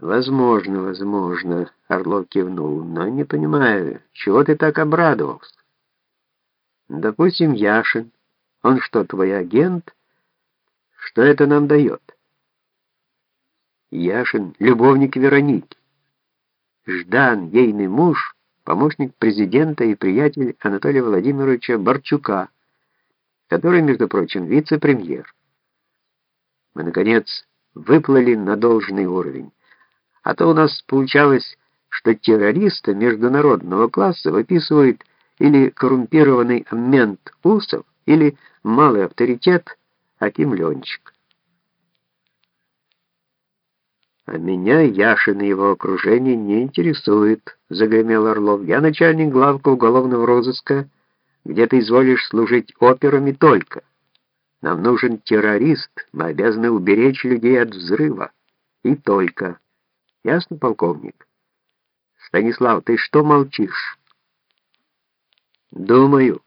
Возможно, возможно, Орлов кивнул, но не понимаю, чего ты так обрадовался? Допустим, Яшин. Он что, твой агент? Что это нам дает? Яшин — любовник Вероники. Ждан, ейный муж, помощник президента и приятель Анатолия Владимировича Борчука, который, между прочим, вице-премьер. Мы, наконец, выплыли на должный уровень. А то у нас получалось, что террориста международного класса выписывает или коррумпированный мент Усов, или малый авторитет Аким Ленчик. «А меня Яшин и его окружение не интересует», — загремел Орлов. «Я начальник главка уголовного розыска, где ты изволишь служить операми только. Нам нужен террорист, мы обязаны уберечь людей от взрыва. И только». Ясно, полковник? Станислав, ты что молчишь? Думаю.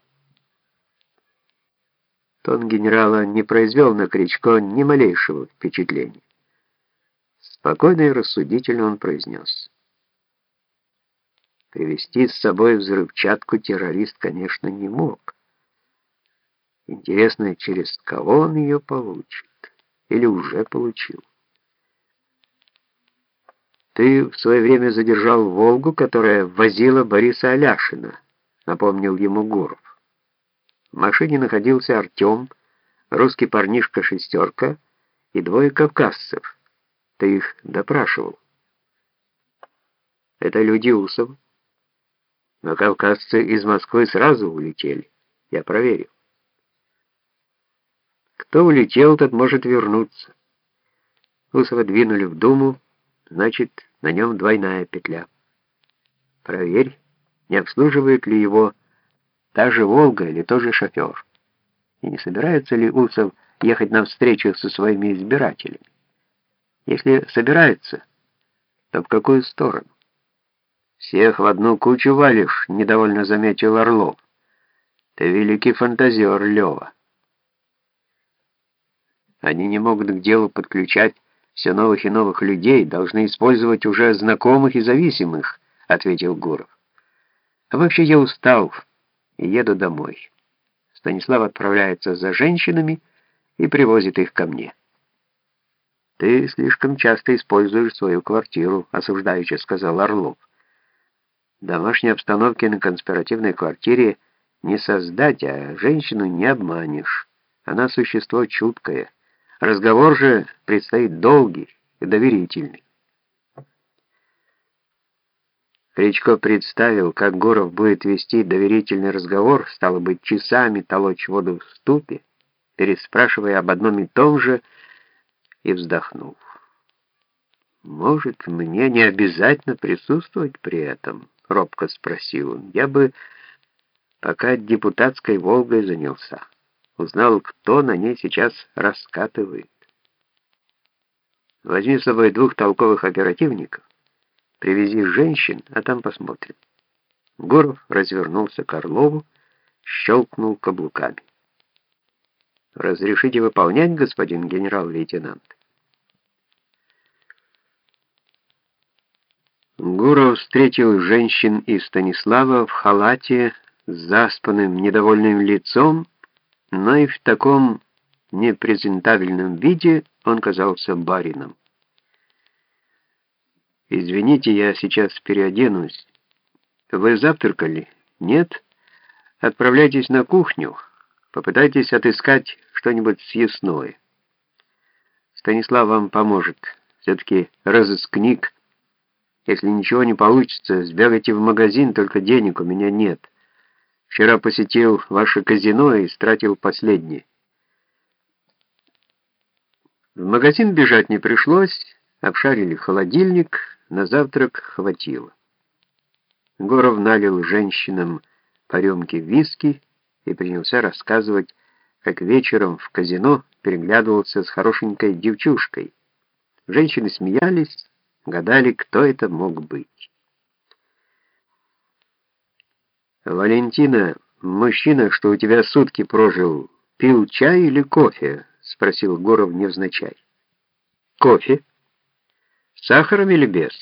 Тон генерала не произвел на Кричко ни малейшего впечатления. Спокойно и рассудительно он произнес. Привести с собой взрывчатку террорист, конечно, не мог. Интересно, через кого он ее получит? Или уже получил? Ты в свое время задержал «Волгу», которая возила Бориса Аляшина, напомнил ему Гуров. В машине находился Артем, русский парнишка-шестерка и двое кавказцев. Ты их допрашивал. Это люди Усов. Но кавказцы из Москвы сразу улетели. Я проверил. Кто улетел, тот может вернуться. Усова двинули в Думу, значит, на нем двойная петля. Проверь, не обслуживает ли его та же «Волга» или тот же шофер. И не собирается ли Усов ехать на встречу со своими избирателями? Если собирается, то в какую сторону? «Всех в одну кучу валишь», — недовольно заметил Орлов. «Ты великий фантазер, Лева». Они не могут к делу подключать все новых и новых людей должны использовать уже знакомых и зависимых», — ответил Гуров. «А вообще я устал и еду домой». Станислав отправляется за женщинами и привозит их ко мне. «Ты слишком часто используешь свою квартиру», — осуждаючи сказал Орлов. «Домашней обстановки на конспиративной квартире не создать, а женщину не обманешь. Она существо чуткое». Разговор же предстоит долгий и доверительный. Кричко представил, как Гуров будет вести доверительный разговор, стало быть, часами толочь воду в ступе, переспрашивая об одном и том же, и вздохнул. «Может, мне не обязательно присутствовать при этом?» — робко спросил он. «Я бы пока депутатской «Волгой» занялся» узнал, кто на ней сейчас раскатывает. Возьми с собой двух толковых оперативников, привези женщин, а там посмотрим. Гуров развернулся к Орлову, щелкнул каблуками. «Разрешите выполнять, господин генерал-лейтенант?» Гуров встретил женщин и Станислава в халате с заспанным недовольным лицом но и в таком непрезентабельном виде он казался барином. «Извините, я сейчас переоденусь. Вы завтракали? Нет? Отправляйтесь на кухню. Попытайтесь отыскать что-нибудь съестное. Станислав вам поможет. Все-таки разыскник. Если ничего не получится, сбегайте в магазин, только денег у меня нет». Вчера посетил ваше казино и стратил последнее. В магазин бежать не пришлось, обшарили холодильник, на завтрак хватило. Горов налил женщинам по рюмке виски и принялся рассказывать, как вечером в казино переглядывался с хорошенькой девчушкой. Женщины смеялись, гадали, кто это мог быть. «Валентина, мужчина, что у тебя сутки прожил, пил чай или кофе?» — спросил Горов невзначай. «Кофе?» сахаром или без?